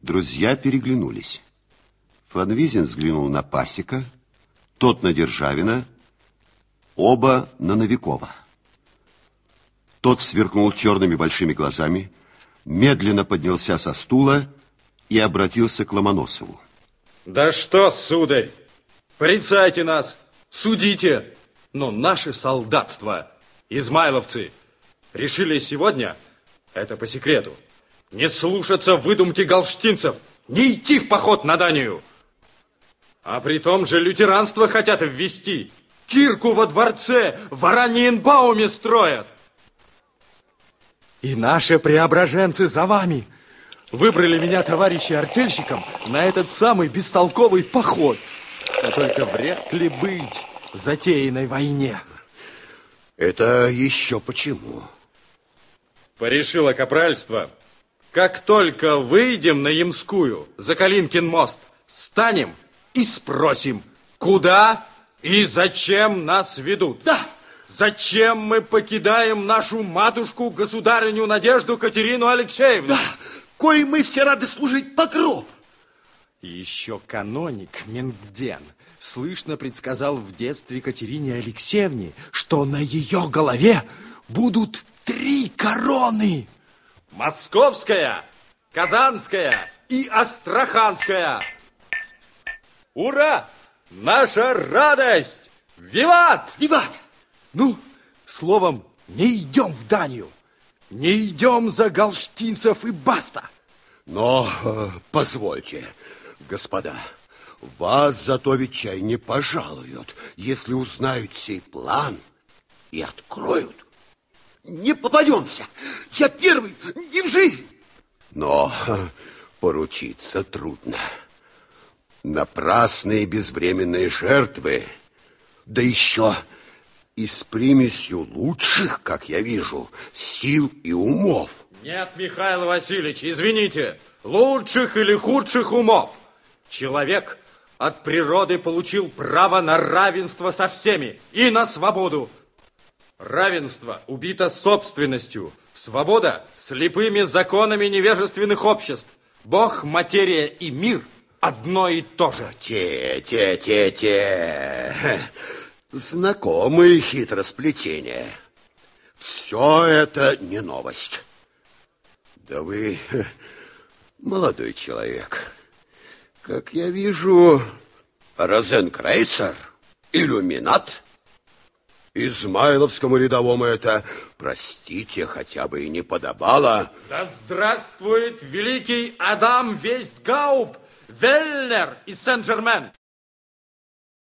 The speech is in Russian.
Друзья переглянулись. Фанвизин взглянул на Пасека, тот на Державина, оба на Новикова. Тот сверкнул черными большими глазами, медленно поднялся со стула и обратился к Ломоносову. Да что, сударь, порицайте нас, судите, но наше солдатство, измайловцы, решили сегодня, это по секрету, не слушаться выдумки галштинцев, не идти в поход на Данию. А при том же лютеранство хотят ввести. Кирку во дворце в Араньенбауме строят. И наши преображенцы за вами. Выбрали меня, товарищи, артельщиком на этот самый бестолковый поход. А только вряд ли быть затеянной войне. Это еще почему? Порешило капральство. Как только выйдем на Ямскую, за Калинкин мост, станем и спросим, куда и зачем нас ведут. Да. Зачем мы покидаем нашу матушку, государыню Надежду Катерину Алексеевну? Да, кое мы все рады служить по гроб. еще каноник Мингден слышно предсказал в детстве Катерине Алексеевне, что на ее голове будут три короны. Московская, Казанская и Астраханская. Ура! Наша радость! Виват! Виват! Ну, словом, не идем в Данию. Не идем за галштинцев и баста. Но, э, позвольте, господа, вас зато ведь чай не пожалуют, если узнают сей план и откроют. Не попадемся. Я первый не в жизнь. Но поручиться трудно. Напрасные безвременные жертвы, да еще и с примесью лучших, как я вижу, сил и умов. Нет, Михаил Васильевич, извините, лучших или худших умов. Человек от природы получил право на равенство со всеми и на свободу. Равенство убито собственностью, свобода слепыми законами невежественных обществ. Бог, материя и мир одно и то же. Те, те, те, те. Знакомые хитросплетения. Все это не новость. Да вы молодой человек. Как я вижу, Розенкрейцер, иллюминат. Измайловскому рядовому это, простите, хотя бы и не подобало. Да здравствует великий Адам Вестгауб, Веллер из Сен-Жермен.